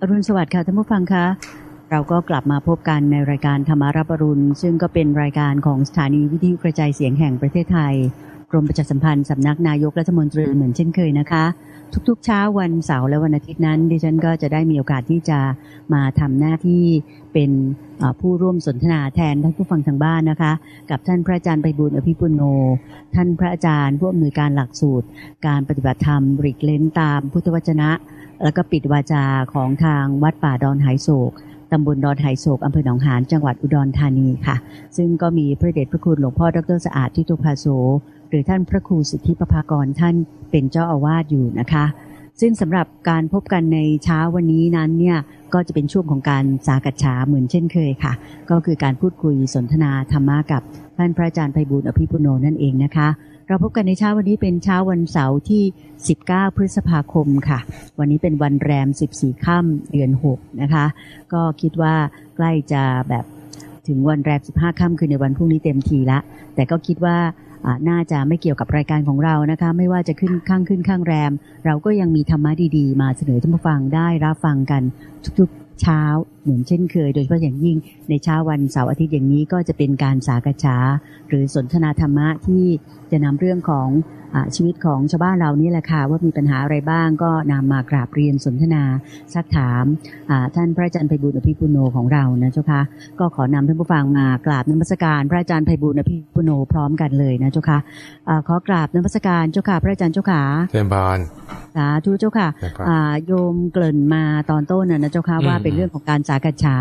อรุณสวัสดิ์ค่ะท่านผู้ฟังคะ เราก็กลับมาพบกันในรายการธรรมารับอรุณ ซึ่งก็เป็นรายการของสถานีวิทยุกระจายเสียงแห่งประเทศไทย กรมประชาสัมพันธ์สำนักนายกรัฐมนตรีเหมือนเช่นเคยนะคะ ทุกๆเช้าวันเสาร์และวันอาทิตย์นั้น ดิฉันก็จะได้มีโอกาสที่จะมาทำหน้าที่เป็นผู้ร่วมสนทนาแทนท่านผู้ฟังทางบ้านนะคะ กับท่านพระอาจารย์ไปบุญอภิปุโน ท่านพระอาจารย์ผู้อำนวยการหลักสูตร การปฏิบัติธรรมริกเลนตามพุทธวจนะ แล้วก็ปิดวาจาของทางวัดป่าดอนไหโศกตำบลดอนไหโศกอำเภอหนองหานจังหวัดอุดรธานีค่ะ ซึ่งก็มีพระเดชพระคุณหลวงพ่อดรสะอาดทิตุภาโสหรือท่านพระครูสิทธิปภากรท่านเป็นเจ้าอาวาสอยู่นะคะ ซึ่งสำหรับการพบกันในเช้าวันนี้นั้นเนี่ยก็จะเป็นช่วงของการสากัะฉาเหมือนเช่นเคยค่ะ ก็คือการพูดคุยสนทนาธรรมะกับท่านพระอาจารย์ไพบุญอภิปุโนนั่นเองนะคะ เราพบกันในเช้าวันนี้เป็นเช้าวันเสาร์ที่ 19 พฤษภาคมค่ะ วันนี้เป็นวันแรม 14 ค่ำเดือน 6 นะคะ ก็คิดว่าใกล้จะแบบถึงวันแรม 15 ค่ำคือในวันพรุ่งนี้เต็มทีละ แต่ก็คิดว่าน่าจะไม่เกี่ยวกับรายการของเรานะคะ ไม่ว่าจะขึ้นข้างขึ้นข้างแรม เราก็ยังมีธรรมะดีๆ มาเสนอท่านผู้ฟังได้รับฟังกันทุกๆเช้า เหมือนเช่นเคย โดยเฉพาะอย่างยิ่งในเช้าวันเสาร์อาทิตย์อย่างนี้ก็จะเป็นการสากษาหรือสนทนาธรรมะที่จะนำเรื่องของชีวิตของชาวบ้านเรานี่แหละค่ะว่ามีปัญหาอะไรบ้างก็นำมากราบเรียนสนทนาซักถามท่านพระอาจารย์ไพบุญอภิปุโนของเรานะเจ้าค่ะก็ขอนำท่านผู้ฟังมากราบนมัสการพระอาจารย์ไพบุญอภิปุโนพร้อมกันเลยนะเจ้าค่ะขอกราบนมัสการเจ้าค่ะพระอาจารย์เจ้าค่ะเชิญบานสาธุเจ้าค่ะโยมเกริ่นมาตอนต้นนะเจ้าค่ะว่าเป็นเรื่องของการจากฉา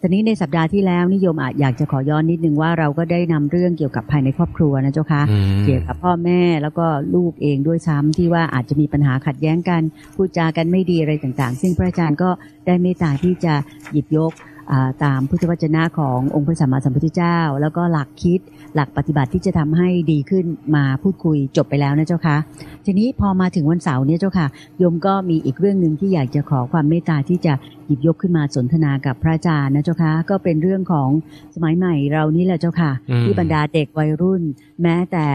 ทีนี้ในสัปดาห์ที่แล้วนิยมอาจอยากจะขอย้อนนิดนึงว่าเราก็ได้นำเรื่องเกี่ยวกับภายในครอบครัวนะเจ้าค่ะเกี่ยวกับพ่อแม่แล้วก็ลูกเองด้วยซ้ำที่ว่าอาจจะมีปัญหาขัดแย้งกันพูดจากันไม่ดีอะไรต่างๆ ซึ่งพระอาจารย์ก็ได้เมตตาที่จะหยิบยกตามพุทธวจนะขององค์พระสัมมาสัมพุทธเจ้า แล้วก็หลักคิด หลักปฏิบัติที่จะทำให้ดีขึ้นมาพูดคุยจบไปแล้วนะเจ้าค่ะทีนี้พอมาถึงวันเสาร์เนี่ยเจ้าค่ะโยมก็มีอีกเรื่องหนึ่งที่อยากจะขอความเมตตาที่จะหยิบยกขึ้นมาสนทนากับพระอาจารย์นะเจ้าค่ะก็เป็นเรื่องของสมัยใหม่เรานี่แหละเจ้าค่ะ ที่บรรดาเด็กวัยรุ่น แม้แต่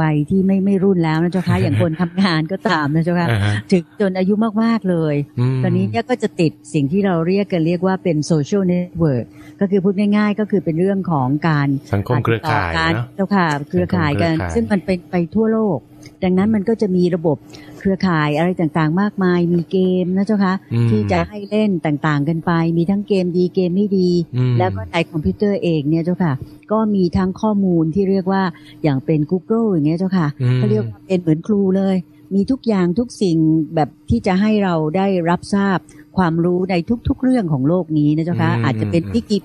วัยที่ไม่ไม่รุ่นแล้วนะเจ้าค่ะอย่างคนทำงานก็ตามนะเจ้าค่ะถึงจนอายุมากๆเลย ตอนนี้เนี่ยก็จะติดสิ่งที่เราเรียกกันเรียกว่าเป็น social network ก็คือพูดง่ายๆ ก็คือเป็นเรื่องของการสังคมเครือข่ายนะเจ้าค่ะเครือข่ายกัน ซึ่งมันเป็นไปทั่วโลก ดังนั้นมันก็จะมีระบบเครือข่ายอะไรต่างๆ มากมาย มีเกมนะเจ้าคะที่จะให้เล่นต่างๆ กันไป มีทั้งเกมดีเกมไม่ดี แล้วก็ในคอมพิวเตอร์เองเนี่ยเจ้าค่ะ ก็มีทั้งข้อมูลที่เรียกว่าอย่างเป็น Google อย่างเงี้ยเจ้าค่ะเขาเรียกว่าเป็นเหมือนครูเลย มีทุกอย่างทุกสิ่งแบบที่จะให้เราได้รับทราบความรู้ในทุกๆเรื่องของโลกนี้นะเจ้าค่ะอาจจะเป็นวิกิ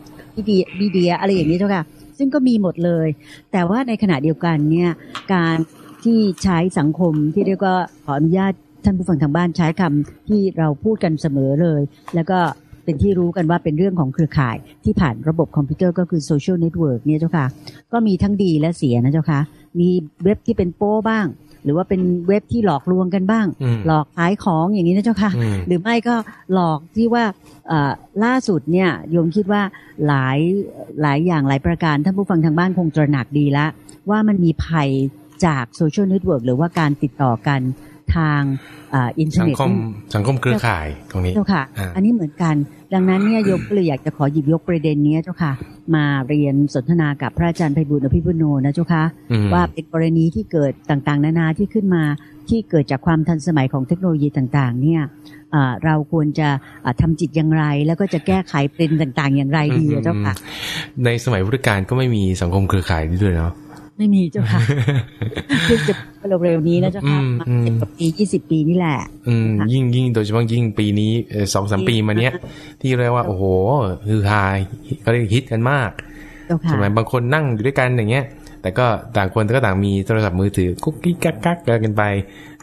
พีเดียอะไรอย่างนี้เจ้าค่ะ ซึ่งก็มีหมดเลย แต่ว่าในขณะเดียวกันเนี่ยการที่ใช้สังคมที่เรียกว่าขออนุญาตท่านผู้ฟังทางบ้านใช้คำที่เราพูดกันเสมอเลย แล้วก็เป็นที่รู้กันว่าเป็นเรื่องของเครือข่ายที่ผ่านระบบคอมพิวเตอร์ก็คือ social network เนี่ยเจ้าค่ะ ก็มีทั้งดีและเสียนะเจ้าค่ะ มีเว็บที่เป็นโป๊บ้าง หรือว่าเป็นเว็บที่หลอกลวงกันบ้าง หลอกขายของอย่างนี้นะเจ้าค่ะ หรือไม่ก็หลอกที่ว่าล่าสุดเนี่ยโยมคิดว่าหลายหลายอย่างหลายประการท่านผู้ฟังทางบ้านคงตระหนักดีแล้วว่ามันมีภัยจาก social network หรือว่าการติดต่อกันทางอินเทอร์เน็ตสังคมสังคมเครือข่ายตรงนี้เจ้าค่ะ อันนี้เหมือนกัน ดังนั้นเนี่ยโยมเลยอยากจะขอหยิบยกประเด็นนี้เจ้าค่ะ มาเรียนสนทนากับพระอาจารย์ไพบูลย์ อภิปุณโณนะเจ้าค่ะว่าเป็นกรณีที่เกิดต่างๆ นานาที่ขึ้นมาที่เกิดจากความทันสมัยของเทคโนโลยีต่างๆ เนี่ยเราควรจะทำจิตอย่างไร แล้วก็จะแก้ไขเป็นต่างๆ อย่างไรดีเจ้าค่ะในสมัยพุทธกาลก็ไม่มีสังคมเครือข่ายด้วยเนาะ ไม่มีเจ้าค่ะคือจะเร็วๆนี้นะเจ้าค่ะมาสิบปียี่สิบปีนี่แหละ อืมยิ่งยิ่งโดยเฉพาะยิ่งปีนี้สองสามปีมาเนี้ย ที่เรียกว่า โอ้โหคือฮาก็เรียกฮิตกันมากสมัยบางคนนั่งอยู่ด้วยกันอย่างเงี้ย แต่ก็ต่างคนก็ต่างมีโทรศัพท์มือถือกุ๊กกิ๊กกักกักกันไป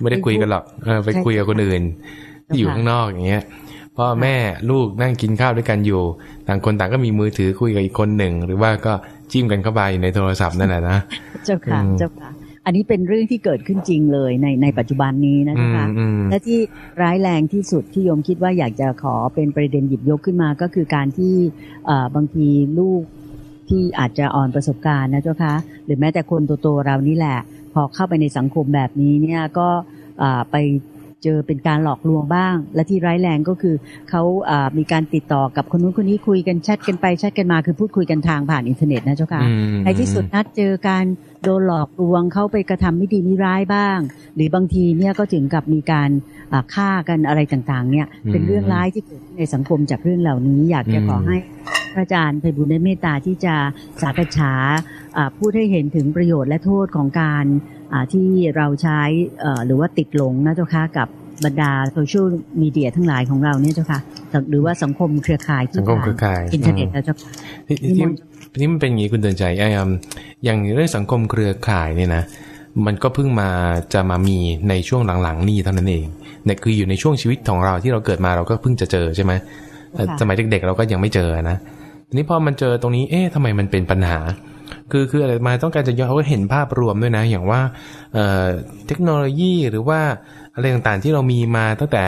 ไม่ได้คุยกันหรอกไปคุยกับคนอื่น ที่อยู่ข้างนอกอย่างเงี้ย พ่อแม่ลูกนั่งกินข้าวด้วยกันอยู่ต่างคนต่างก็มีมือถือคุยกับอีกคนหนึ่ง หรือว่าก็จิ้มกันเข้าไปในโทรศัพท์นั่นแหละนะเจ้าค่ะเจ้าค่ะอันนี้เป็นเรื่องที่เกิดขึ้นจริงเลยในในปัจจุบันนี้นะคะและที่ร้ายแรงที่สุดที่โยมคิดว่าอยากจะขอเป็นประเด็นหยิบยกขึ้นมาก็คือการที่บางทีลูกที่อาจจะอ่อนประสบการณ์นะเจ้าคะหรือแม้แต่คนตัวๆเรานี่แหละ พอเข้าไปในสังคมแบบนี้เนี่ยก็ไป เจอเป็นการหลอกลวงบ้าง และที่ร้ายแรงก็คือเขาามีการติดต่อกับคนนู้นคนนี้คุยกันแชทกันไปแชทกันมาคือพูดคุยกันทางผ่านอินเทอร์เน็ตนะเจ้าค่ะในที่สุดนัดเจอการโดนหลอกลวงเขาไปกระทำไม่ดีไม่ร้ายบ้าง หรือบางทีเนี่ยก็ถึงกับมีการฆ่ากันอะไรต่างๆ เนี่ยเป็นเรื่องร้ายที่เกิดในสังคมจากเรื่องเหล่านี้ อยากจะขอให้ พระอาจารย์ไพบูลย์ได้เมตตาที่จะสากัจฉาพูดให้เห็นถึงประโยชน์และโทษของการที่เราใช้หรือว่าติดหลงนะเจ้าค่ะกับบรรดา social media ทั้งหลายของเราเนี่ยเจ้าค่ะหรือว่าสังคมเครือข่ายสังคมเครือข่ายอินเทอร์เน็ตนะเจ้าค่ะนี่มันเป็นอย่างนี้คุณเตือนใจไอ้อย่างเรื่องสังคมเครือข่ายเนี่ยนะมันก็เพิ่งมาจะมามีในช่วงหลังๆ นี่เท่านั้นเองเนี่ยคืออยู่ในช่วงชีวิตของเราที่เราเกิดมาเราก็เพิ่งจะเจอใช่ไหมสมัยเด็กๆเราก็ยังไม่เจอนะ ทีนี้พอมันเจอตรงนี้ เอ๊ะทำไมมันเป็นปัญหา คือคืออะไรมาต้องการจะย้อนเขาเห็นภาพรวมด้วยนะ อย่างว่าเทคโนโลยีหรือว่าอะไรต่างๆที่เรามีมาตั้งแต่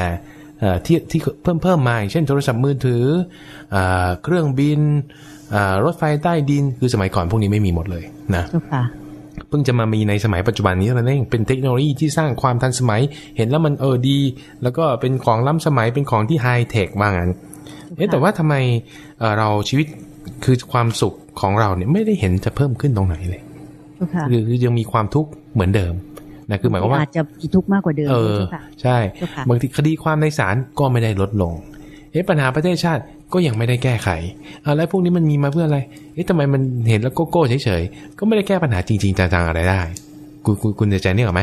ที่ที่เพิ่มเพิ่มมาเช่นโทรศัพท์มือถือเครื่องบินรถไฟใต้ดินคือสมัยก่อนพวกนี้ไม่มีหมดเลยนะเพิ่งจะมามีในสมัยปัจจุบันนี้เท่านั้นเองเป็นเทคโนโลยีที่สร้างความทันสมัย เห็นแล้วมันเออดี แล้วก็เป็นของล้ำสมัยเป็นของที่ไฮเทคว่างั้น เอ๊ะแต่ว่าทำไมเราชีวิตคือความสุขของเราเนี่ยไม่ได้เห็นจะเพิ่มขึ้นตรงไหนเลยคือยังมีความทุกข์เหมือนเดิมนะคือหมายความว่าอาจจะมีทุกข์มากกว่าเดิมเออใช่ บางทีคดีความในศาลก็ไม่ได้ลดลงเอ๊ะปัญหาประเทศชาติก็ยังไม่ได้แก้ไขอะไรพวกนี้มันมีมาเพื่ออะไรเอ๊ะทำไมมันเห็นแล้วโก้โก้เฉยๆก็ไม่ได้แก้ปัญหาจริงๆจังๆอะไรได้ คุณคุณจะใจนี่หรอไหม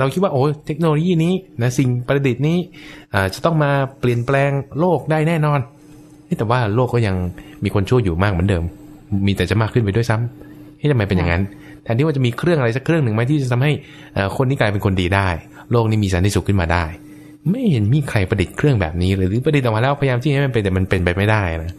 เราคิดว่าโอ้เทคโนโลยีนี้นะสิ่งประดิษฐ์นี้จะต้องมาเปลี่ยนแปลงโลกได้แน่นอนแต่ว่าโลกก็ยังมีคนชั่วอยู่มากเหมือนเดิม มีแต่จะมากขึ้นไปด้วยซ้ำที่ทำไมเป็นอย่างนั้นแทนที่ว่าจะมีเครื่องอะไรสักเครื่องหนึ่งไหมที่จะทำให้คนนี้กลายเป็นคนดีได้ โลกนี้มีสันติสุขขึ้นมาได้ ไม่เห็นมีใครประดิษฐ์เครื่องแบบนี้เลยหรือประดิษฐ์ออกมาแล้วพยายามที่ให้มันเป็นแต่มันเป็นไปไม่ได้นะ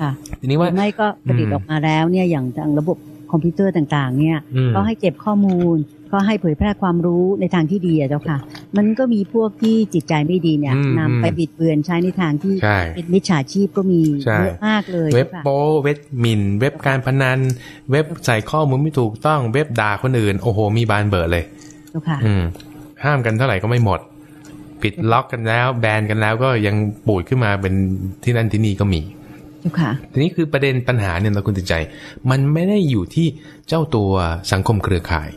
ค่ะทีนี้ว่าไม่ก็ประดิษฐ์ออกมาแล้วเนี่ยอย่างทางระบบคอมพิวเตอร์ต่าง ๆ เนี่ยก็ให้เก็บข้อมูล ก็ให้เผยแพร่ความรู้ในทางที่ดีอะเจ้าค่ะ มันก็มีพวกที่จิตใจไม่ดีเนี่ยนำไปบิดเบือนใช้ในทางที่เป็นมิจฉาชีพก็มีเยอะมากเลย เว็บโป้เว็บมินเว็บการพนัน เว็บใส่ข้อมูลไม่ถูกต้องเว็บด่าคนอื่น โอ้โห มีบานเบิดเลยเจ้าค่ะอืมห้ามกันเท่าไหร่ก็ไม่หมด ปิดล็อกกันแล้ว แบนกันแล้วก็ยังปูดขึ้นมาเป็นที่นั่นที่นี่ก็มีค่ะทีนี้คือประเด็นปัญหาเนี่ยเราคุณติดใจ มันไม่ได้อยู่ที่เจ้าตัวสังคมเครือข่าย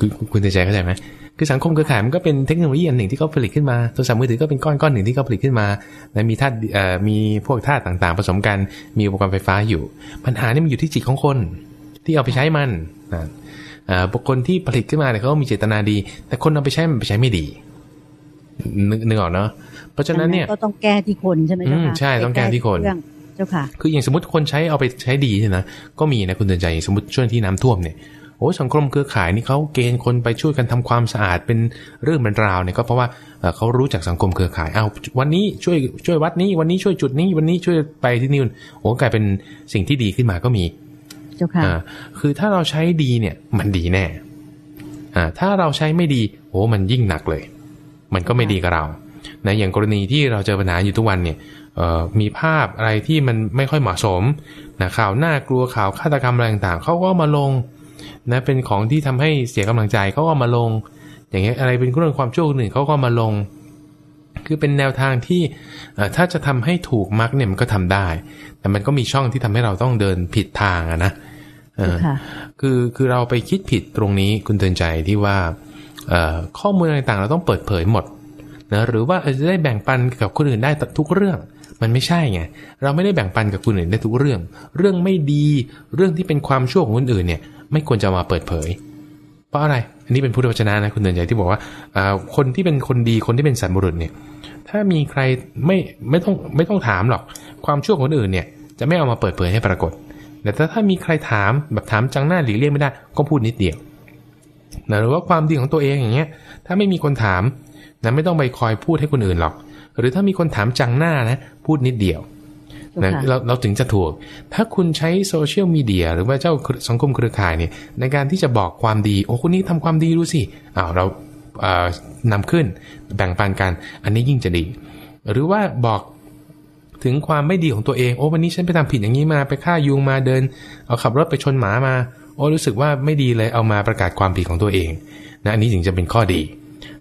คือคุณใจเข้าใจไหมคือสังคมเครือข่ายมันก็เป็นเทคโนโลยีอันหนึ่งที่เขาผลิตขึ้นมาโทรศัพท์มือถือก็เป็นก้อนก้อนหนึ่งที่เขาผลิตขึ้นมาและมีธาตุมีพวกธาตุต่างๆ ผสมกันมีอุปกรณ์ไฟฟ้าอยู่ ปัญหานี่มันอยู่ที่จิตของคน ที่เอาไปใช้มันนะบุคคลที่ผลิตขึ้นมาเนี่ยเขามีเจตนาดี แต่คนเอาไปใช้มันไปใช้ไม่ดีนึกออกเนาะเพราะฉะนั้นเนี่ยก็ต้องแก้ที่คนใช่ไหมเจ้าค่ะใช่ต้องแก้ที่คนเจ้าค่ะ คืออย่างสมมติคนใช้เอาไปใช้ดีเนี่ยนะก็มีนะคุณเตือนใจสมมติช่วงที่น้ำท่วมเนี่ย โอ้สังคมเครือข่ายนี่เขาเกณฑ์คนไปช่วยกันทำความสะอาดเป็นเรื่องเป็นราวเนี่ยก็เพราะว่าเขารู้จักสังคมเครือข่ายเอาวันนี้ช่วยช่วยวัดนี้ วันนี้ช่วยจุดนี้ วันนี้ช่วยไปที่นี่โอ้กลายเป็นสิ่งที่ดีขึ้นมาก็มี เจ้าค่ะคือถ้าเราใช้ดีเนี่ยมันดีแน่อ่าถ้าเราใช้ไม่ดี โอ้มันยิ่งหนักเลย มันก็ไม่ดีกับเรานะอย่างกรณีที่เราเจอปัญหาอยู่ทุกวันเนี่ยมีภาพอะไรที่มันไม่ค่อยเหมาะสมนะข่าวน่ากลัวข่าวฆาตกรรมอะไรต่างๆเขาก็มาลง นะเป็นของที่ทำให้เสียกำลังใจเขาก็มาลง อย่างเงี้ยอะไรเป็นเรื่องความโชคหนึ่งเขาก็มาลง คือเป็นแนวทางที่ถ้าจะทำให้ถูกมักเนี่ยมันก็ทำได้ แต่มันก็มีช่องที่ทำให้เราต้องเดินผิดทางอะนะคือคือเราไปคิดผิดตรงนี้คุณเตือนใจที่ว่าข้อมูลต่างๆ เราต้องเปิดเผยหมดนะหรือว่าจะได้แบ่งปันกับคนอื่นได้ทุกเรื่อง มันไม่ใช่ไงเราไม่ได้แบ่งปันกับคนอื่นได้ทุกเรื่อง เรื่องไม่ดีเรื่องที่เป็นความชั่วของคนอื่นเนี่ย ไม่ควรจะมาเปิดเผย เพราะอะไร อันนี้เป็นพุทธวจนะนะคุณเดินใจที่บอกว่าคนที่เป็นคนดีคนที่เป็นสันบุรุษเนี่ย ถ้ามีใครไม่ไม่ต้องไม่ต้องถามหรอก ความชั่วของคนอื่นเนี่ย จะไม่เอามาเปิดเผยให้ปรากฏ แต่ถ้ามีใครถามแบบถามจังหน้าหลีกเลี่ยงไม่ได้ ก็พูดนิดเดียวนะหรือว่าความดีของตัวเองอย่างเงี้ย ถ้าไม่มีคนถามนะไม่ต้องไปคอยพูดให้คนอื่นหรอก หรือถ้ามีคนถามจังหน้านะ พูดนิดเดียว นะเราเราถึงจะถูก ถ้าคุณใช้โซเชียลมีเดียหรือว่าเจ้าสังคมเครือข่ายเนี่ยในการที่จะบอกความดี โอ้คนนี้ทำความดีดูสิอ้าวเรานำขึ้นแบ่งปันกัน อันนี้ยิ่งจะดี หรือว่าบอกถึงความไม่ดีของตัวเอง โอ้วันนี้ฉันไปทำผิดอย่างนี้มาไปฆ่ายุงมาเดิน เอาขับรถไปชนหมามา โอ้รู้สึกว่าไม่ดีเลยเอามาประกาศความผิดของตัวเองนะอันนี้ถึงจะเป็นข้อดี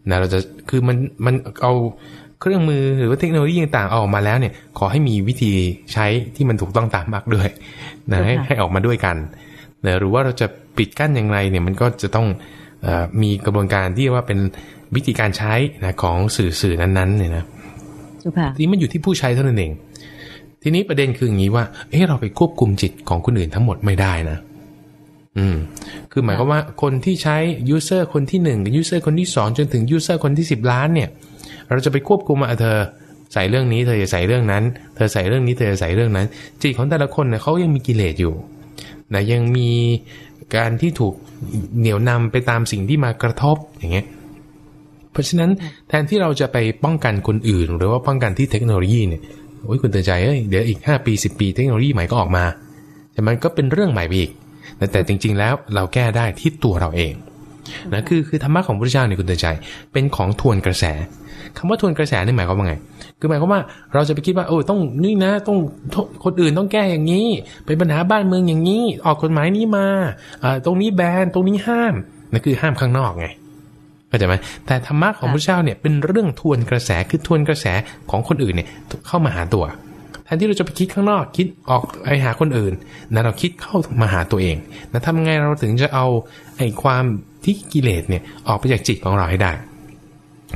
นะเราจะคือมันมันเอา เครื่องมือหรือว่าเทคโนโลยีต่างๆออกมาแล้วเนี่ย ขอให้มีวิธีใช้ที่มันถูกต้องตามมากด้วยนะให้ให้ออกมาด้วยกันนะหรือว่าเราจะปิดกั้นอย่างไรเนี่ยมันก็จะต้องอมีกระบวนการที่ว่าเป็นวิธีการใช้นะของสื่อสื่อนั้นๆเนี่ยนะทีนี้มันอยู่ที่ผู้ใช้เท่านั้นเอง ทีนี้ประเด็นคืออย่างนี้ว่าเฮ้เราไปควบคุมจิตของคนอื่นทั้งหมดไม่ได้นะ อืม คือหมายความว่าคนที่ใช้ user คนที่หนึ่ง user คนที่สองจนถึง user คนที่สิบล้านเนี่ย เราจะไปควบคุมอะเธอใส่เรื่องนี้เธอจะใส่เรื่องนั้น เธอใส่เรื่องนี้เธอจะใส่เรื่องนั้น จิตของแต่ละคนเนี่ยเขายังมีกิเลสอยู่นะยังมีการที่ถูกเหนี่ยวนำไปตามสิ่งที่มากระทบอย่างเงี้ยเพราะฉะนั้นแทนที่เราจะไปป้องกันคนอื่น หรือว่าป้องกันที่เทคโนโลยีเนี่ยโอ้ยคุณเตือนใจเอ้ยเดี๋ยวอีก 5 ปี 10 ปีเทคโนโลยีใหม่ก็ออกมา แต่มันก็เป็นเรื่องใหม่ไปอีกแต่จริง ๆ แล้วเราแก้ได้ที่ตัวเราเอง นะคือคือธรรมะของพระเจ้าเนี่ยคุณเตือนใจ เป็นของทวนกระแสคำว่าทวนกระแสนี่หมายความว่าไง คือหมายความว่าเราจะไปคิดว่าโอ้ต้องนี่นะต้องคนอื่นต้องแก้อย่างนี้เป็นปัญหาบ้านเมืองอย่างนี้ ออกกฎหมายนี้มาอ่าตรงนี้แบนตรงนี้ห้ามนั่นคือห้ามข้างนอกไงเข้าใจไหมแต่ธรรมะของพระเจ้าเนี่ยเป็นเรื่องทวนกระแสคือทวนกระแสของคนอื่นเนี่ยเข้ามาหาตัวแทนที่เราจะไปคิดข้างนอกคิดออกไปหาคนอื่นนะเราคิดเข้ามาหาตัวเองนะทำไงเราถึงจะเอาไอ้ความ ที่กิเลสเนี่ยออกไปจากจิตของเราให้ได้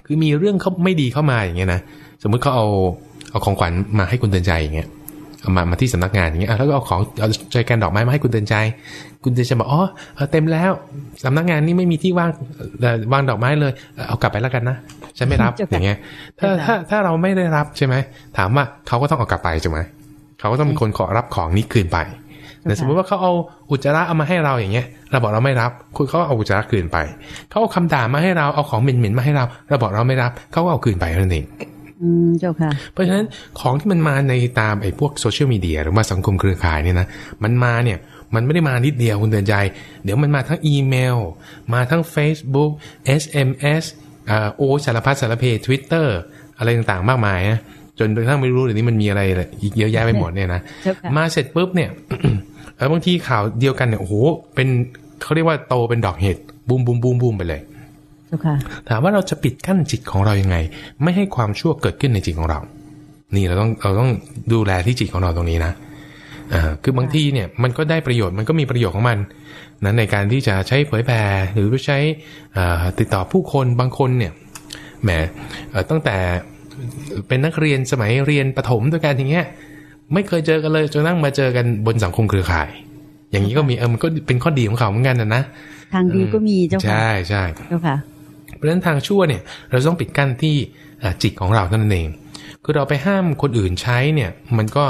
คือมีเรื่องเขาไม่ดีเข้ามาอย่างเงี้ยนะสมมุติเขาเอาเอาของขวัญมาให้คุณเตือนใจอย่างเงี้ยเอามามาที่สำนักงานอย่างเงี้ยแล้วก็เอาของเอาใจกันดอกไม้มาให้คุณเตือนใจ คุณเตือนใจบอกอ๋อเต็มแล้วสำนักงานนี้ไม่มีที่วางวางดอกไม้เลย เอากลับไปแล้วกันนะฉันไม่รับอย่างเงี้ย ถ้าถ้าถ้าเราไม่ได้รับใช่ไหมถามว่าเขาก็ต้องเอากลับไปใช่ไหมเขาก็ต้องเป็นคนขอรับของนี้คืนไป แต่สมมติว่าเขาเอาอุจจาระเอามาให้เราอย่างเงี้ย เราบอกเราไม่รับ คุณเขาเอาอุจจาระคืนไป เขาเอาคำด่ามาให้เรา เอาของเหม็นๆมาให้เรา เราบอกเราไม่รับ เขาก็เอาคืนไปนั่นเองอืมเจ้าค่ะ เพราะฉะนั้นของที่มันมาในตามไอ้พวกโซเชียลมีเดียหรือว่าสังคมเครือข่ายเนี่ยนะ มันมาเนี่ย มันไม่ได้มานิดเดียวคุณเตือนใจ เดี๋ยวมันมาทั้งอีเมล มาทั้ง Facebook SMS อ่าโอ้สารพัดสารเพทวิตเตอร์อะไรต่างๆ มากมายนะจนกระทั่งไม่รู้เดี๋ยวนี้มันมีอะไรอีกเยอะแยะไปหมดเนี่ยนะ มาเสร็จปุ๊บเนี่ย แล้วบางทีข่าวเดียวกันเนี่ยโอ้โหเป็นเขาเรียกว่าโตเป็นดอกเห็ดบูมบูมบูมบูมไปเลยถามว่าเราจะปิดกั้นจิตของเรายังไง ไม่ให้ความชั่วเกิดขึ้นในจิตของเรา นี่เราต้องเราต้องดูแลที่จิตของเราตรงนี้นะอ่าคือบางทีเนี่ยมันก็ได้ประโยชน์มันก็มีประโยชน์ของมันนั้นในการที่จะใช้เผยแผ่หรือใช้ติดต่อผู้คนบางคนเนี่ยแหมตั้งแต่เป็นนักเรียนสมัยเรียนประถมด้วยกันอย่างเงี้ย ไม่เคยเจอกันเลยจนนั่งมาเจอกันบนสังคมเครือข่าย อย่างนี้ก็มีเออมันก็เป็นข้อดีของเขาเหมือนกันนะนะทางดีก็มีเจ้าค่ะใช่ใช่เจ้าค่ะเพราะฉะนั้นทางชั่วเนี่ย เราต้องปิดกั้นที่จิตของเราเท่านั้นเอง คือเราไปห้ามคนอื่นใช้เนี่ย มันก็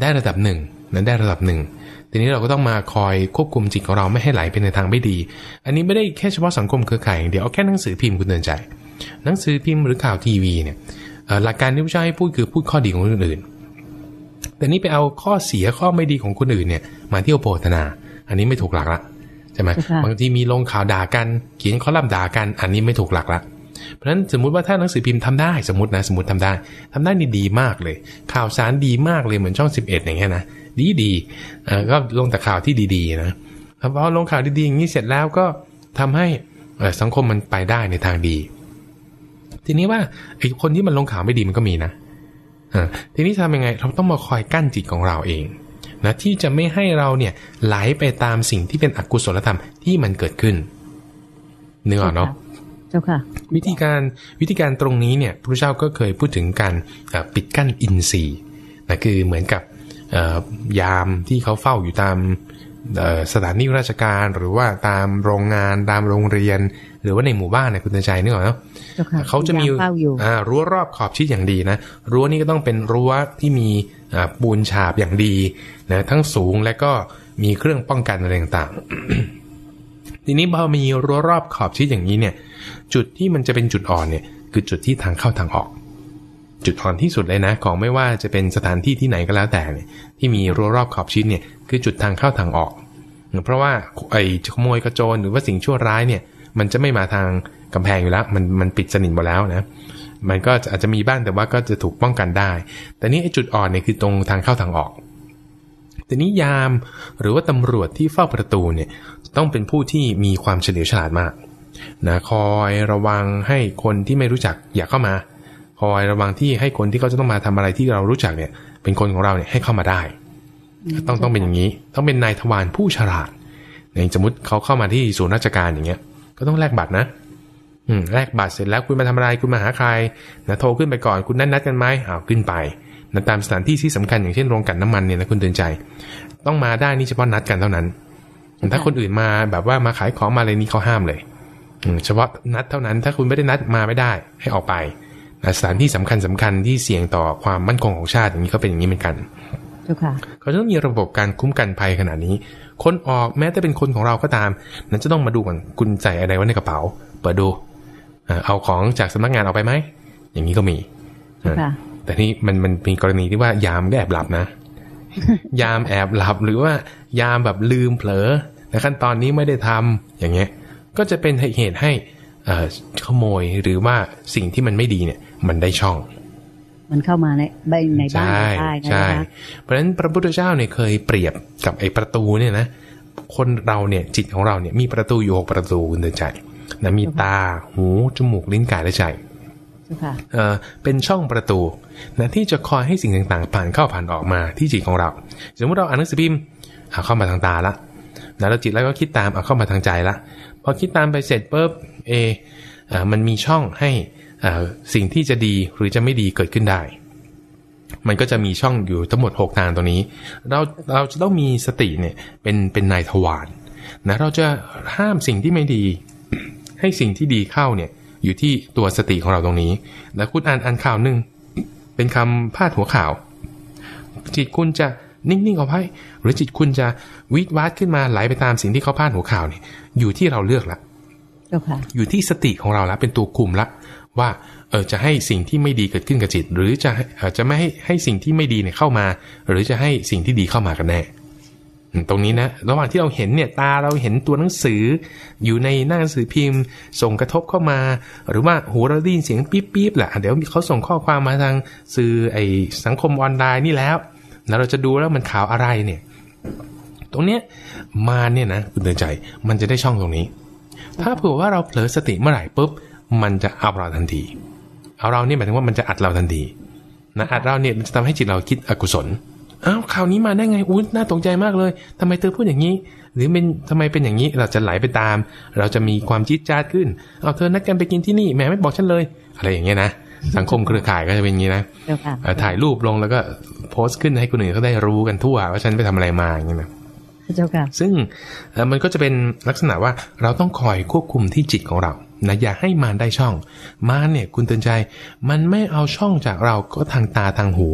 ได้ระดับหนึ่งนั้นได้ระดับหนึ่งทีนี้เราก็ต้องมาคอยควบคุมจิตของเราไม่ให้ไหลไปในทางไม่ดี อันนี้ไม่ได้แค่เฉพาะสังคมเครือข่ายอย่างเดียวเอาแค่หนังสือพิมพ์คุณเตือนใจ หนังสือพิมพ์หรือข่าวทีวีเนี่ยหลักการที่ผู้ชายพูดคือพูดข้อดีของคนอื่น แต่นี้ไปเอาข้อเสียข้อไม่ดีของคนอื่นเนี่ย มาเที่ยวโพธนา อันนี้ไม่ถูกหลักละใช่ไหมบางทีมีลงข่าวด่ากันเขียนข้อลัมด่ากัน อันนี้ไม่ถูกหลักละเพราะฉะนั้นสมมุติว่าถ้าหนังสือพิมพ์ทำได้สมมตินะสมมติทำได้ทำได้นี่ดีมากเลย ข่าวสารดีมากเลยเหมือนช่อง 11 อย่างเงี้ยนะดีดีก็ลงแต่ข่าวที่ดีๆนะพอลงข่าวดีๆอย่างนี้เสร็จแล้วก็ทำให้สังคมมันไปได้ในทางดี ทีนี้ว่าไอ้คนที่มันลงข่าวไม่ดีมันก็มีนะ ทีนี้ทำยังไงเราต้องมาคอยกั้นจิตของเราเองนะที่จะไม่ให้เราเนี่ยไหลไปตามสิ่งที่เป็นอกุศลธรรมที่มันเกิดขึ้นเนื้อเนาะเจ้าค่ะ วิธีการวิธีการตรงนี้เนี่ยพระเจ้าก็เคยพูดถึงการปิดกั้นอินทรีย์นะคือเหมือนกับยามที่เขาเฝ้าอยู่ตาม สถานที่ราชการหรือว่าตามโรงงานตามโรงเรียน หรือว่าในหมู่บ้านเนี่ยคุณตาใจนึกออกเนาะเขาจะมีรั้วรอบขอบชิดอย่างดีนะรั้วนี้ก็ต้องเป็นรั้วที่มีปูนฉาบอย่างดีนะทั้งสูงและก็มีเครื่องป้องกันอะไรต่างๆทีนี้พอมีรั้วรอบขอบชิดอย่างนี้เนี่ย จุดที่มันจะเป็นจุดอ่อนเนี่ยคือจุดที่ทางเข้าทางออก จุดอ่อนที่สุดเลยนะ ของไม่ว่าจะเป็นสถานที่ที่ไหนก็แล้วแต่เนี่ยที่มีรั้วรอบขอบชิดเนี่ย คือจุดทางเข้าทางออก เพราะว่าไอ้ขโมยกระโจนหรือว่าสิ่งชั่วร้ายเนี่ย มันจะไม่มาทางกำแพงอยู่แล้ว มันมันปิดสนิทหมดแล้วนะมันก็อาจจะมีบ้างแต่ว่าก็จะถูกป้องกันได้ แต่นี้ไอ้จุดอ่อนเนี่ยคือตรงทางเข้าทางออก แต่นี้ยามหรือว่าตำรวจที่เฝ้าประตูเนี่ยต้องเป็นผู้ที่มีความเฉลียวฉลาดมากนะคอยระวังให้คนที่ไม่รู้จักอยากเข้ามา คอยระวังที่ให้คนที่เขาจะต้องมาทำอะไรที่เรารู้จักเนี่ย เป็นคนของเราเนี่ยให้เข้ามาได้ ต้องต้องเป็นอย่างนี้ ต้องเป็นนายทวารผู้ฉลาดอย่างสมมติเขาเข้ามาที่ศูนย์ราชการอย่างเงี้ย ก็ต้องแลกบัตรนะอืมแลกบัตรเสร็จแล้วคุณมาทำอะไรคุณมาหาใครนะโทรขึ้นไปก่อนคุณนัดนัดกันไหมอ้าวขึ้นไปนะตามสถานที่ที่สำคัญอย่างเช่นโรงกลั่นน้ามันเนี่ยนะคุณเตือนใจ ต้องมาได้นี่เฉพาะนัดกันเท่านั้นถ้าคนอื่นมาแบบว่ามาขายของมาอะไรนี้เขาห้ามเลยเฉพาะนัดเท่านั้น ถ้าคุณไม่ได้นัดมาไม่ได้ ให้ออกไปสถานที่สำคัญสำคัญที่เสี่ยงต่อความมั่นคงของชาติอย่างนี้ก็เป็นอย่างนี้เหมือนกัน เขาจะต้องมีระบบการคุ้มกันภัยขนาดนี้ คนออกแม้แต่เป็นคนของเราก็ตาม นั้นจะต้องมาดูก่อนคุณใส่อะไรไว้ในกระเป๋า เปิดดู เอาของจากสำนักงานออกไปไหม อย่างนี้ก็มีแต่นี่มันมันมีกรณีที่ว่ายามก็แอบหลับนะ ยามแอบหลับหรือว่ายามแบบลืมเผลอในขั้นตอนนี้ไม่ได้ทำอย่างเงี้ย ก็จะเป็นเหตุให้ขโมยหรือว่าสิ่งที่มันไม่ดีเนี่ย มันได้ช่อง มันเข้ามาในในบ้านได้ใช่เพราะฉะนั้นพระพุทธเจ้าเนี่ยเคยเปรียบกับไอ้ประตูเนี่ยนะคนเราเนี่ยจิตของเราเนี่ยมีประตูอยู่หกประตูคุณเดินใจนะมีตาหูจมูกลิ้นกายและใจเป็นช่องประตูนะที่จะคอยให้สิ่งต่างๆ ผ่านเข้าผ่านออกมาที่จิตของเรา สมมติเราอ่านหนังสือพิมพ์เข้ามาทางตาละนะแล้วจิตแล้วก็คิดตามเอาเข้ามาทางใจละพอคิดตามไปเสร็จปุ๊บเอมันมีช่องให้ สิ่งที่จะดีหรือจะไม่ดีเกิดขึ้นได้ มันก็จะมีช่องอยู่ทั้งหมด 6 ทางตัวนี้ เราเราจะต้องมีสติเนี่ยเป็นเป็นนายทวารนะเราจะห้ามสิ่งที่ไม่ดี ให้สิ่งที่ดีเข้าเนี่ยอยู่ที่ตัวสติของเราตรงนี้ แล้วคุณอ่านอ่านข่าวหนึ่งเป็นคำพาดหัวข่าว จิตคุณจะนิ่งๆเอาไว้หรือจิตคุณจะวิดวาดขึ้นมาไหลไปตามสิ่งที่เขาพาดหัวข่าวเนี่ยอยู่ที่เราเลือกละ อยู่ที่สติของเราละเป็นตัวคุมละว่าเออจะให้สิ่งที่ไม่ดีเกิดขึ้นกับจิต หรือจะจะไม่ให้ให้สิ่งที่ไม่ดีเนี่ยเข้ามา หรือจะให้สิ่งที่ดีเข้ามากันแน่ตรงนี้นะระหว่างที่เราเห็นเนี่ยตาเราเห็นตัวหนังสือ อยู่ในหน้าหนังสือพิมพ์ ส่งกระทบเข้ามา หรือว่าหูเราได้ยินเสียงปี๊บปี๊บแหละเดี๋ยวเขาส่งข้อความมาทางสื่อไอสังคมออนไลน์นี่แล้วแล้วเราจะดูแล้วมันข่าวอะไรเนี่ย ตรงเนี้ยมาเนี่ยนะคุณเตือนใจมันจะได้ช่องตรงนี้ ถ้าเผื่อว่าเราเผลอสติเมื่อไหร่ปุ๊บ มันจะเอาเราทันที เอาเราเนี่ยหมายถึงว่ามันจะอัดเราทันทีนะอัดเราเนี่ยมันจะทำให้จิตเราคิดอกุศลอ้าวข่าวนี้มาได้ไงอุ้ยน่าตกใจมากเลยทำไมเธอพูดอย่างนี้ หรือเป็นทำไมเป็นอย่างนี้เราจะไหลไปตาม เราจะมีความจิตจ้าขึ้น เอาเธอนัดกันไปกินที่นี่แม่ไม่บอกฉันเลย อะไรอย่างเงี้ยนะสังคมเครือข่ายก็จะเป็นอย่างนี้นะถ่ายรูปลงแล้วก็โพสต์ขึ้นให้คนอื่นเขาได้รู้กันทั่วว่าฉันไปทำอะไรมาอย่างเงี้ยนะ เจ้าค่ะซึ่งมันก็จะเป็นลักษณะว่าเราต้องคอยควบคุมที่จิตของเรานะอย่าให้มารได้ช่อง มารเนี่ยคุณเตือนใจ มันไม่เอาช่องจากเราก็ทางตาทางหู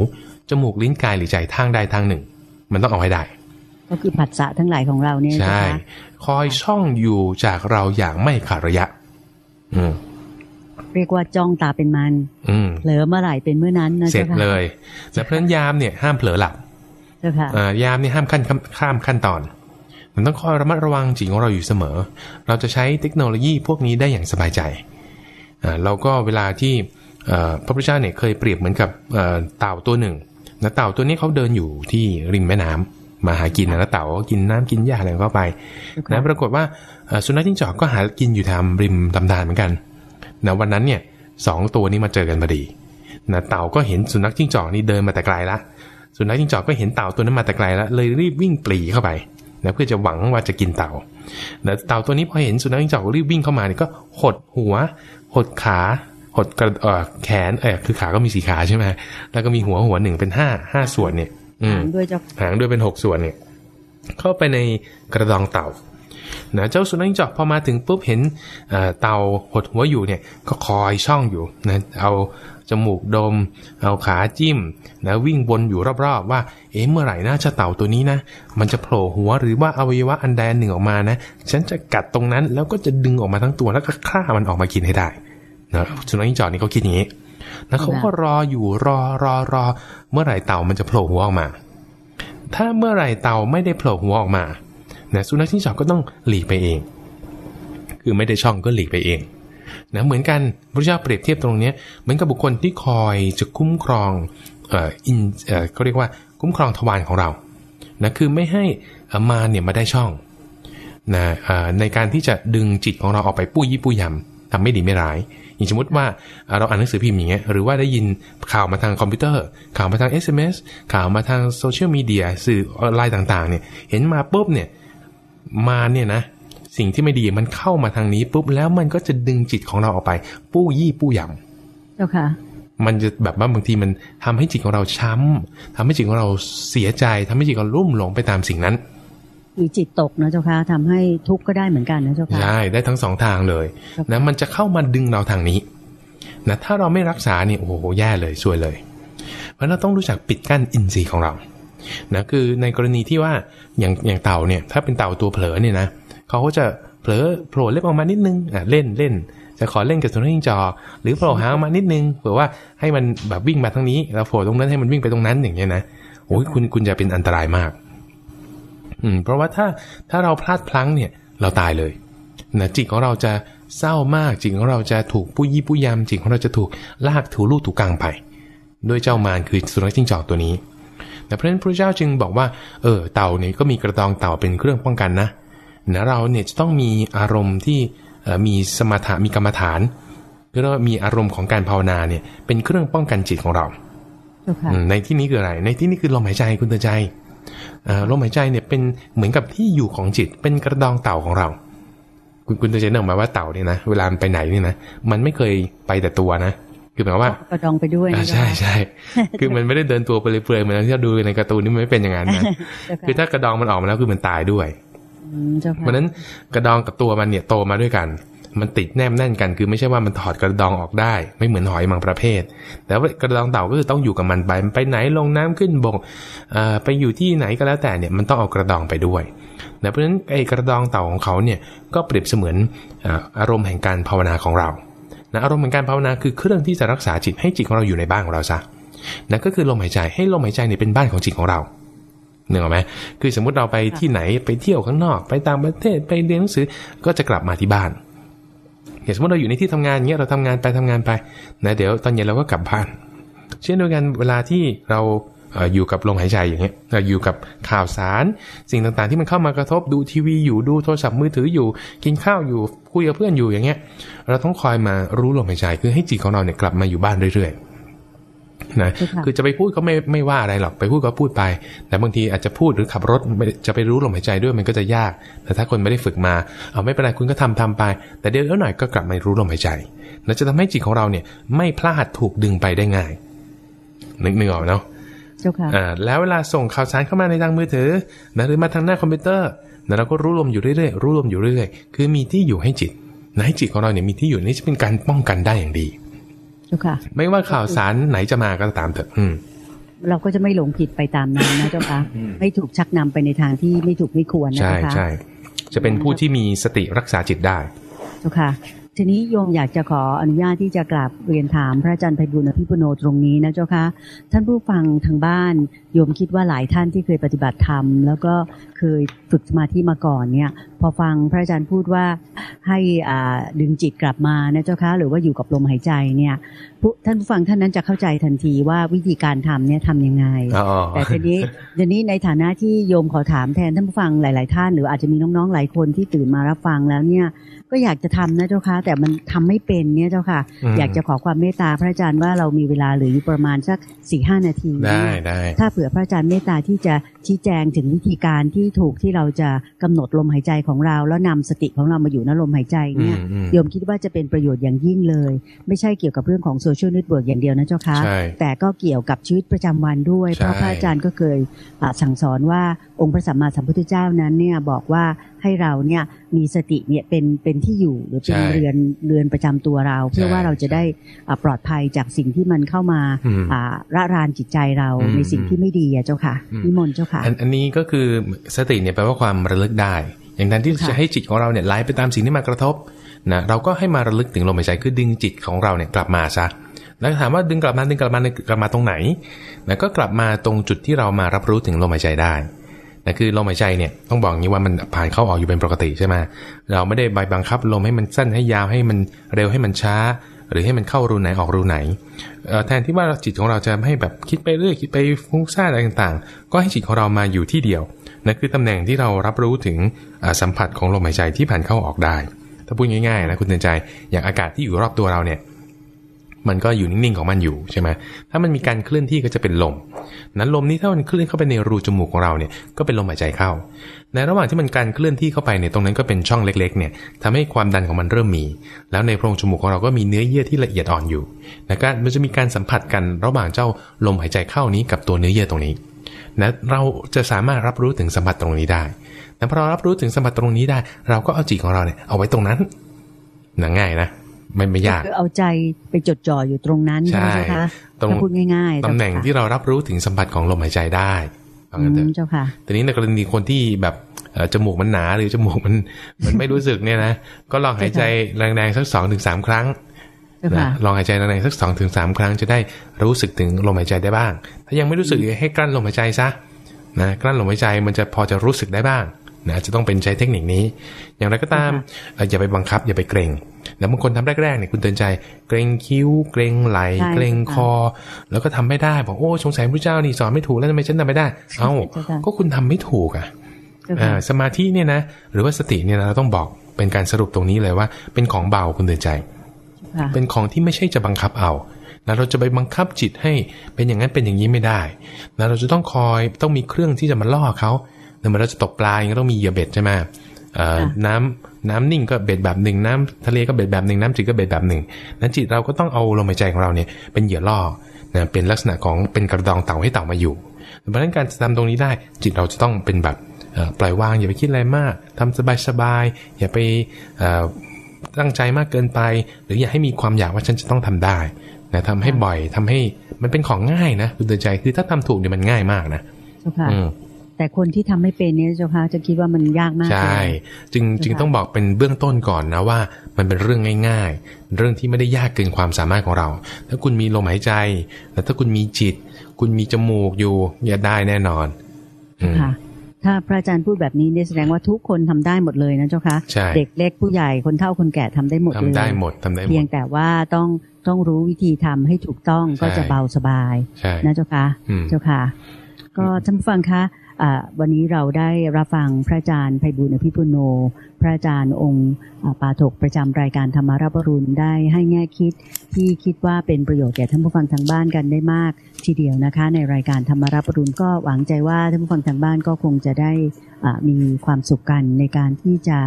จมูกลิ้นกายหรือใจทางใดทางหนึ่ง มันต้องเอาให้ได้ ก็คือผัสสะทั้งหลายของเราเนี่ยใช่คอยช่องอยู่จากเราอย่างไม่ขาดระยะ อืมเรียกว่าจ้องตาเป็นมันเผลอเมื่อไหร่เป็นเมื่อนั้นนะเสร็จเลยแต่เพราะยามเนี่ยห้ามเผลอหลับ ยามนี่ห้ามขั้นข้ามขั้นตอน มันต้องคอยระมัดระวังจิตของเราอยู่เสมอ เราจะใช้เทคโนโลยีพวกนี้ได้อย่างสบายใจเราก็เวลาที่พระพุทธเจ้าเนี่ยเคยเปรียบเหมือนกับเต่าตัวหนึ่งนะเต่าตัวนี้เขาเดินอยู่ที่ริมแม่น้ำมาหากินนะเต่าก็กินน้ำกินหญ้าอะไรก็ไปนะปรากฏว่าสุนัขจิ้งจอกก็หากินอยู่ทำริมลำธารเหมือนกันนะวันนั้นเนี่ยสองตัวนี้มาเจอกันพอดีนะเต่าก็เห็นสุนัขจิ้งจอกนี่เดินมาแต่ไกลละ สุนัขจิ้งจอกก็เห็นเต่าตัวนั้นมาแต่ไกลแล้วเลยรีบวิ่งปลีเข้าไปนะเพื่อจะหวังว่าจะกินเต่านะเต่าตัวนี้พอเห็นสุนัขจิ้งจอกรีบวิ่งเข้ามาเนี่ยก็หดหัว หดขาหดกระเออแขนเออคือขาก็มีสี่ขาใช่ไหมแล้วก็มีหัวหัวหนึ่งเป็นห้าห้าส่วนเนี่ยหางด้วยเจ้าหางด้วยเป็นหกส่วนเนี่ย เข้าไปในกระดองเต่านะเจ้าสุนัขจิ้งจอกพอมาถึงปุ๊บเห็นเต่าหดหัวอยู่เนี่ยก็คอยช่องอยู่นะเอา จมูกดม เอาขาจิ้มนะวิ่งวนอยู่รอบๆ ว่า เอ๊ะเมื่อไหร่นะจะเต่าตัวนี้นะ มันจะโผล่หัวหรือว่าอวัยวะอันใดหนึ่งออกมานะ ฉันจะกัดตรงนั้นแล้วก็จะดึงออกมาทั้งตัวแล้วก็ฆ่ามันออกมากินให้ได้นะสุนัขจิ้งจอกนี่เขาคิดอย่างนี้แล้วเขาก็รออยู่รอรอรอ เมื่อไหร่เต่ามันจะโผล่หัวออกมา ถ้าเมื่อไหร่เต่าไม่ได้โผล่หัวออกมานะสุนัขจิ้งจอกก็ต้องหลีกไปเอง คือไม่ได้ช่องก็หลีกไปเอง นะเหมือนกันพระเจ้าเปรียบเทียบตรงนี้เหมือนกับบุคคลที่คอยจะคุ้มครองเอ่ออินเอ่อเขาเรียกว่าคุ้มครองทวารของเรานะคือไม่ให้มาเนี่ยมาได้ช่องนะในการที่จะดึงจิตของเราออกไปปุ้ยยี่ปุ้ยยำทำไม่ดีไม่ร้าย อย่างสมมติว่าเราอ่านหนังสือพิมพ์อย่างเงี้ยหรือว่าได้ยินข่าวมาทางคอมพิวเตอร์ ข่าวมาทาง SMS ข่าวมาทางโซเชียลมีเดียสื่อออนไลน์ต่างๆเนี่ยเห็นมาปุ๊บเนี่ยมาเนี่ยนะ สิ่งที่ไม่ดีมันเข้ามาทางนี้ปุ๊บแล้วมันก็จะดึงจิตของเราออกไป ปู้ยี่ปู้ยำเจ้าค่ะ มันจะแบบว่าบางทีมันทำให้จิตของเราช้ำทำให้จิตของเราเสียใจทำให้จิตของเราลุ่มหลงไปตามสิ่งนั้นคือจิตตกนะเจ้าค่ะทำให้ทุกข์ก็ได้เหมือนกันนะเจ้าค่ะใช่ได้ทั้งสองทางเลยนะมันจะเข้ามาดึงเราทางนี้นะถ้าเราไม่รักษาเนี่ยโอ้โหแย่เลยซวยเลย เพราะเราต้องรู้จักปิดกั้นอินทรีย์ของเรานะคือในกรณีที่ว่าอย่างอย่างเต่าเนี่ย ถ้าเป็นเต่าตัวเผลอเนี่ยนะ เขาก็จะเผลอโผล่เล็บออกมานิดนึงอะเล่นเล่น จะขอเล่นกับสุนัขจิ้งจอกหรือโผล่หางมานิดนึงเผื่อว่าให้มันแบบวิ่งมาทางนี้ แล้วโผล่ตรงนั้นให้มันวิ่งไปตรงนั้นอย่างเงี้ยนะโอ้ยคุณคุณจะเป็นอันตรายมาก อืม เพราะว่าถ้าถ้าเราพลาดพลั้งเนี่ย เราตายเลยนะจิตของเราจะเศร้ามากจิตของเราจะถูกปุ้ยี่ปุ้ยำจิตของเราจะถูกลากถูลูกถูกกลางไปด้วยเจ้ามารคือสุนัขจิ้งจอกตัวนี้แต่เพราะฉะนั้นพระเจ้าจึงบอกว่า เออเต่าเนี่ยก็มีกระดองเต่าเป็นเครื่องป้องกันนะ นะเราเนี่ยจะต้องมีอารมณ์ที่มีสมาธิมีกรรมฐานหรือว่ามีอารมณ์ของการภาวนาเนี่ยเป็นเครื่องป้องกันจิตของเรา ในที่นี้คืออะไร ในที่นี้คือลมหายใจคุณเตือนใจลมหายใจเนี่ยเป็นเหมือนกับที่อยู่ของจิต เป็นกระดองเต่าของเรา คุณคุณเตือนใจนึกออกมาว่าเต่าเนี่ยนะเวลาไปไหนนี่นะมันไม่เคยไปแต่ตัวนะคือหมายว่ากระดองไปด้วยใช่ใช่คือมันไม่ได้เดินตัวไปเปลือยเหมือนที่เราดูในการ์ตูนนี่มันไม่เป็นอย่างนั้นนะคือถ้ากระดองมันออกมาแล้วคือมันตายด้วย เพราะนั้นกระดองกับตัวมันเนี่ยโตมาด้วยกัน มันติดแนบแน่นกันคือไม่ใช่ว่ามันถอดกระดองออกได้ ไม่เหมือนหอยบางประเภท แต่ว่ากระดองเต่าก็คือต้องอยู่กับมันไปไปไหนลงน้ำขึ้นบกไปอยู่ที่ไหนก็แล้วแต่เนี่ยมันต้องเอากระดองไปด้วยเพราะฉะนั้นไอ้กระดองเต่าของเขาเนี่ยก็เปรียบเสมือนอารมณ์แห่งการภาวนาของเรานะอารมณ์แห่งการภาวนาคือเครื่องที่จะรักษาจิตให้จิตของเราอยู่ในบ้านของเราซะนั่นก็คือลมหายใจให้ลมหายใจเนี่ยเป็นบ้านของจิตของเรา เนื่องไหมคือสมมุติเราไปที่ไหนไปเที่ยวข้างนอก ไปต่างประเทศไปเรียนหนังสือก็จะกลับมาที่บ้านอย่างสมมติเราอยู่ในที่ทำงานเงี้ยเราทำงานไปทำงานไปนะเดี๋ยวตอนเย็นเราก็กลับบ้าน เช่นเดียวกันเวลาที่เราอยู่กับลมหายใจอย่างเงี้ยอยู่กับข่าวสาร สิ่งต่างๆที่มันเข้ามากระทบดูทีวีอยู่ดูโทรศัพท์มือถืออยู่ กินข้าวอยู่คุยกับเพื่อนอยู่อย่างเงี้ย เราต้องคอยมารู้ลมหายใจคือให้จิตของเราเนี่ยกลับมาอยู่บ้านเรื่อยๆ นะคือจะไปพูดเขาไม่ไม่ว่าอะไรหรอกไปพูดก็พูดไป แต่บางทีอาจจะพูดหรือขับรถจะไปรู้ลมหายใจด้วยมันก็จะยาก แต่ถ้าคนไม่ได้ฝึกมาเอาไม่เป็นไรคุณก็ทำทำไป แต่เดี๋ยวหน่อยก็กลับมารู้ลมหายใจแล้วจะทำให้จิตของเราเนี่ยไม่พลาดถูกดึงไปได้ง่ายนึกนึกออกเนาะเจ้าค่ะอ่าแล้วเวลาส่งข่าวสารเข้ามาในทางมือถือนะหรือมาทางหน้าคอมพิวเตอร์นะเราก็รู้ลมอยู่เรื่อยๆรู้ลมอยู่เรื่อยๆคือมีที่อยู่ให้จิตนะให้จิตของเราเนี่ยมีที่อยู่นี่จะเป็นการป้องกันได้อย่างดี จ้าค่ะ ไม่ว่าข่าวสารไหนจะมาก็ตามเถอะอืเราก็จะไม่หลงผิดไปตามนั้นนะเจ้าค่ะไม่ถูกชักนำไปในทางที่ไม่ถูกไม่ควรนะใช่ใช่จะเป็นผู้ที่มีสติรักษาจิตได้ เจ้าค่ะ ทีนี้โยมอยากจะขออนุญาตที่จะกราบเรียนถามพระอาจารย์ไพบุญอภิปุโนตรงนี้นะเจ้าคะท่านผู้ฟังทางบ้านโยมคิดว่าหลายท่านที่เคยปฏิบัติธรรม แล้วก็เคยฝึกสมาธิมาก่อนเนี่ย พอฟังพระอาจารย์พูดว่าให้อ่าดึงจิตกลับมานะเจ้าคะหรือว่าอยู่กับลมหายใจเนี่ย ท่านผู้ฟังท่านนั้นจะเข้าใจทันทีว่าวิธีการทำเนี่ยทำยังไง แต่ทีนี้ทีนี้ในฐานะที่โยมขอถามแทนท่านผู้ฟังหลาย ๆ ท่าน หรืออาจจะมีน้อง ๆ หลายคนที่ตื่นมารับฟังแล้วเนี่ย ก็อยากจะทำนะเจ้าค่ะ แต่มันทำไม่เป็นเนี่ยเจ้าค่ะ อยากจะขอความเมตตาพระอาจารย์ว่าเรามีเวลาเหลืออยู่ประมาณสักสี่ห้านาที ได้ได้ถ้าเผื่อพระอาจารย์เมตตาที่จะชี้แจงถึงวิธีการที่ถูกที่เราจะกำหนดลมหายใจของเรา แล้วนำสติของเรามาอยู่ในลมหายใจเนี่ยโยมคิดว่าจะเป็นประโยชน์อย่างยิ่งเลย ไม่ใช่เกี่ยวกับเรื่องของ social network อย่างเดียวนะเจ้าค่ะแต่ก็เกี่ยวกับชีวิตประจำวันด้วย เพราะพระอาจารย์ก็เคยสั่งสอนว่าองค์พระสัมมาสัมพุทธเจ้านั้นเนี่ยบอกว่า ให้เราเนี่ยมีสติเนี่ยเป็นเป็นที่อยู่หรือเป็นเรือนเรือนประจำตัวเรา เพื่อว่าเราจะได้ปลอดภัยจากสิ่งที่มันเข้ามาระรานจิตใจเราในสิ่งที่ไม่ดีอะเจ้าค่ะนิมนต์เจ้าค่ะอันนี้ก็คือสติเนี่ยแปลว่าความระลึกได้ อย่างนั้นที่จะให้จิตของเราเนี่ยไหลไปตามสิ่งที่มากระทบนะเราก็ให้มาระลึกถึงลมหายใจคือดึงจิตของเราเนี่ยกลับมาซะแล้วถามว่าดึงกลับมาดึงกลับมากลับมาตรงไหนนะก็กลับมาตรงจุดที่เรามารับรู้ถึงลมหายใจได้ นะคือลมหายใจเนี่ยต้องบอกงี้ว่ามันผ่านเข้าออกอยู่เป็นปกติใช่ไหมเราไม่ได้ใบบังคับลมให้มันสั้นให้ยาวให้มันเร็วให้มันช้า หรือให้มันเข้ารูไหนออกรูไหนแทนที่ว่าจิตของเราจะให้แบบคิดไปเรื่อยคิดไปฟุ้งซ่านอะไรต่างๆ ก็ให้จิตของเรามาอยู่ที่เดียวนั่นคือตำแหน่งที่เรารับรู้ถึงสัมผัสของลมหายใจที่ผ่านเข้าออกได้ ถ้าพูดง่ายๆนะคุณเตือนใจอย่างอากาศที่อยู่รอบตัวเราเนี่ย มันก็อยู่นิ่งๆของมันอยู่ใช่ไหมถ้ามันมีการเคลื่อนที่ก็จะเป็นลม นั้นลมนี้ถ้ามันเคลื่อนเข้าไปในรูจมูกของเราเนี่ย ก็เป็นลมหายใจเข้า ในระหว่างที่มันการเคลื่อนที่เข้าไปเนี่ย ตรงนั้นก็เป็นช่องเล็ก ๆ เนี่ยทำให้ความดันของมันเริ่มมี แล้วในโพรงจมูกของเราก็มีเนื้อเยื่อที่ละเอียดอ่อนอยู่นะก็มันจะมีการสัมผัสกันระหว่างเจ้าลมหายใจเข้านี้กับตัวเนื้อเยื่อตรงนี้ นะ เราจะสามารถรับรู้ถึงสัมผัสตรงนี้ได้ แต่พอเรารับรู้ถึงสัมผัสตรงนี้ได้ เราก็เอาจิตของเราเนี่ยเอาไว้ตรงนั้นนะง่ายนะ ไม่ไม่ยากเอาใจไปจดจ่ออยู่ตรงนั้นใช่ไหมคะตรงพูดง่ายๆตำแหน่งที่เรารับรู้ถึงสัมผัสของลมหายใจได้เจ้าค่ะแต่นี้ในกรณีคนที่แบบจมูกมันหนาหรือจมูกมันมันไม่รู้สึกเนี่ยนะก็ลองหายใจแรงๆสักสองถึงสามครั้งนะลองหายใจแรงๆสักสองถึงสามครั้งจะได้รู้สึกถึงลมหายใจได้บ้าง ถ้ายังไม่รู้สึกให้กลั้นลมหายใจซะนะกลั้นลมหายใจมันจะพอจะรู้สึกได้บ้างนะจะต้องเป็นใช้เทคนิคนี้ อย่างไรก็ตามอย่าไปบังคับอย่าไปเกรง แล้วบางคนทำแรกๆเนี่ยคุณเตือนใจ เกรงคิ้ว เกรงไหล เกรงคอ แล้วก็ทำไม่ได้บอกโอ้สงสัยพระเจ้านี่สอนไม่ถูกแล้วทำไมฉันทำไม่ได้ เอ้าก็คุณทำไม่ถูกอะสมาธิเนี่ยนะหรือว่าสติเนี่ยเราต้องบอกเป็นการสรุปตรงนี้เลยว่า เป็นของเบาคุณเตือนใจ เป็นของที่ไม่ใช่จะบังคับเอาแล้วเราจะไปบังคับจิตให้เป็นอย่างนั้นเป็นอย่างนี้ไม่ได้แล้วเราจะต้องคอยต้องมีเครื่องที่จะมาล่อเขาเมื่อเราจะตกปลายังต้องมีเหยื่อเบ็ดใช่ไหมน้ำ น้ำนิ่งก็เบ็ดแบบหนึ่งน้ำทะเลก็เบ็ดแบบหนึ่งน้ำจืดก็เบ็ดแบบหนึ่งนั้นจิตเราก็ต้องเอาลมหายใจของเราเนี่ยเป็นเหยื่อล่อนะเป็นลักษณะของเป็นกระดองเต่าให้เต่ามาอยู่เพราะฉะนั้นการทำตรงนี้ได้จิตเราจะต้องเป็นแบบปล่อยวางอย่าไปคิดอะไรมากทำสบายๆอย่าไปตั้งใจมากเกินไป หรืออย่าให้มีความอยากว่าฉันจะต้องทำได้นะทำให้บ่อยทำให้มันเป็นของง่ายนะคุณเตือนใจคือถ้าทำถูกเนี่ยมันง่ายมากนะ แต่คนที่ทำไม่เป็นเนี่ยเจ้าค่ะจะคิดว่ามันยากมากใช่จึงจึงต้องบอกเป็นเบื้องต้นก่อนนะว่า มันเป็นเรื่องง่าย ๆ เรื่องที่ไม่ได้ยากเกินความสามารถของเรา ถ้าคุณมีลมหายใจ แล้วถ้าคุณมีจิต คุณมีจมูกอยู่อย่าได้แน่นอนค่ะถ้าพระอาจารย์พูดแบบนี้เนี่ยแสดงว่าทุกคนทำได้หมดเลยนะเจ้าคะเด็กเล็กผู้ใหญ่คนเฒ่าคนแก่ทำได้หมดเลยทำได้หมดทำได้หมดเพียงแต่ว่าต้องต้องรู้วิธีทำให้ถูกต้องก็จะเบาสบายนะเจ้าคะเจ้าค่ะ ก็ท่านผู้ฟังคะ วันนี้เราได้รับฟังพระอาจารย์ไพบุญอภิปุโน พระอาจารย์องค์ปาถกประจำรายการธรรมารับรุณได้ให้แง่คิด ที่คิดว่าเป็นประโยชน์แก่ท่านผู้ฟังทางบ้านกันได้มาก ทีเดียวนะคะ ในรายการธรรมารับรุณก็หวังใจว่าท่านผู้ฟังทางบ้านก็คงจะได้มีความสุขกันในการที่จะ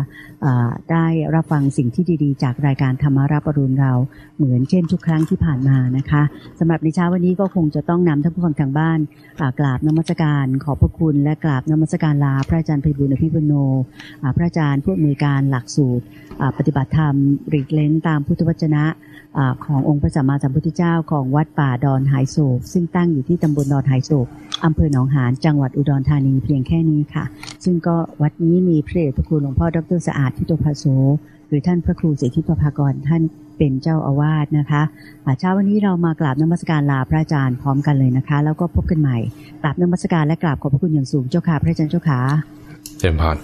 ได้รับฟังสิ่งที่ดีๆ จากรายการธรรมารับรุณเราเหมือนเช่นทุกครั้งที่ผ่านมานะคะสำหรับในเช้าวันนี้ก็คงจะต้องนำท่านผู้ฟังทางบ้านกราบนมัสการขอบพระคุณและกราบนมัสการลาพระอาจารย์ไพบุญอภิปุโนพระอาจารย์ผู้อำนการหลักสูตรปฏิบัติธรรมริกเลนตามพุทธวจนะขององค์พระสัมมาสัมพุทธเจ้าของวัดป่าดอนหายโศก ซึ่งตั้งอยู่ที่ตำบลดอนหายโศกอำเภอหนองหานจังหวัดอุดรธานีเพียงแค่นี้ค่ะ ซึ่งก็วัดนี้มีพระเดชพระคุณหลวงพ่อดรสะอาดทิโตภาโสหรือท่านพระครูเสถิประภากรท่านเป็นเจ้าอาวาสนะคะเช้าวันนี้เรามากราบนมัสการลาพระอาจารย์พร้อมกันเลยนะคะ แล้วก็พบกันใหม่กราบนมัสการและกราบขอบพระคุณอย่างสูงเจ้าค่ะพระอาจารย์เจ้าค่ะเจริญพร